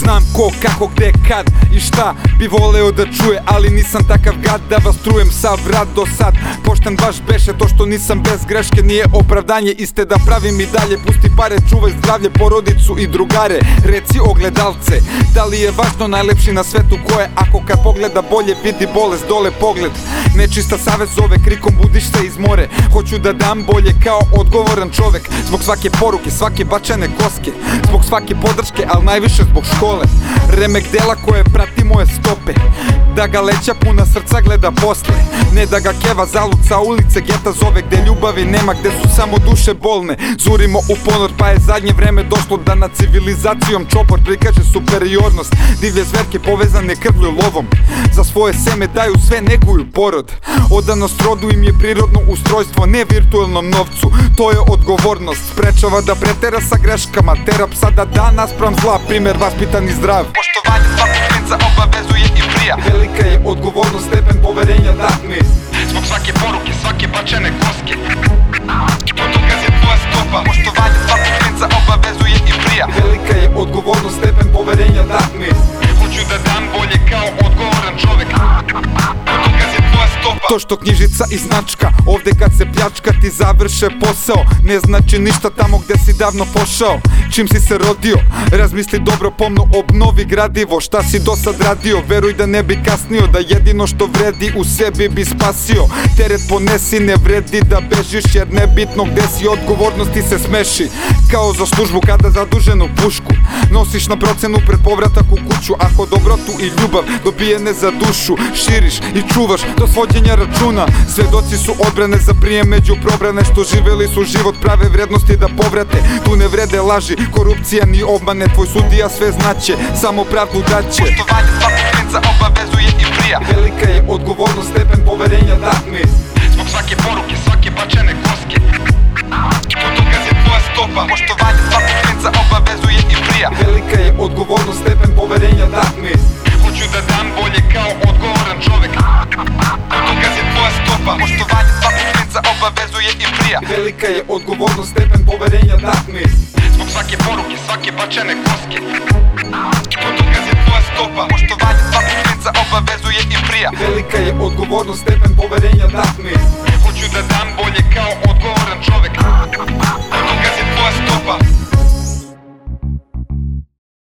Znam ko, kako, gde, kad i šta bi voleo da čuje Ali nisam takav gad da vas trujem sav rad do sad. Pošten baš beše to što nisam bez greške Nije opravdanje iste da pravim i dalje. Pusti pare, čuvaj zdravlje, porodicu i drugare. Reci ogledalce, da li je važno najlepši na svetu ko je? Ako kad pogleda bolje vidi bolest dole pogled. Nečista savez zove krikom budiš se iz more. Hoću da dam bolje kao odgovoran čovek. Zbog svake poruke, svake bačene koske Zbog svake podrške, al najviše zbog škole Remek dela koje prati moje stope Da ga leća puna srca gleda posle. Ne da ga keva zaluca ulice geta zove Gde ljubavi nema, gde su samo duše bolne. Zurimo u ponor pa je zadnje vreme došlo Da na civilizacijom čopor prikaže superiornost. Divlje zverke povezane krvlju lovom. Za svoje seme daju sve neguju porod. Odanost rodu im je prirodno ustrojstvo Ne virtualnom novcu, to je odgovornost. Sprečava da pretera sa greškama. Tera psa da da naspram zla. Primer vaspitan i zdrav. Poštovanje svakog klinca obavezuje prija Velika je odgovornost stepen poverenja dat mi Zbog svake poruke, svake bačene koske. Putokaz je tvoja stopa Poštovanje svakog klinca obavezuje i prija. Velika je odgovornost stepen poverenja dat mi Hoću da dam bolje kao odgovoran čovek. Putokaz je tvoja stopa. To što knjižica i značka Ovde kad se pljačka ti završe posao. Ne znači ništa tamo gde si davno pošao Čim si se rodio. Razmisli dobro pomno obnovi gradivo. Šta si do sad radio? Veruj da ne bi kasnio Da jedino što vredi u sebi bi spasio. Teret ponesi ne vredi da bežiš Jer nebitno gde si odgovornosti se smeši. Kao za službu kada zaduženu pušku. Nosiš na procenu pred povratak u kuću Ako dobrotu i ljubav dobijene za dušu. Širiš i čuvaš do svođenja računa. Svedoci su odbrane za prijem među probrane Što živeli su život prave vrednosti da povrate. Tu ne vrede laži, korupcija ni obmane Tvoj sudija sve znaće, samo pravdu daće Poštovanje svakog klinca obavezuje i prija. Velika je odgovornost, stepen poverenja dat mi. Zbog svake poruke, svake bačene koske. Putokaz je tvoja stopa. Poštovanje svakog klinca obavezuje i prija. Velika je odgovornost, stepen poverenja dat mi. Hoću da dam bolje kao odgovoran čovek. Putokaz je tvoja stopa. Poštovanje svakog klinca obavezuje i prija. Velika je odgovornost, stepen poverenja dat mi. Zbog svake poruke, svake bačene koske. Putokaz je tvoja stopa Poštovanje svakog klinca obavezuje i prija. Velika je odgovornost, stepen poverenja dat mi Hoću da dam bolje kao odgovoran čovek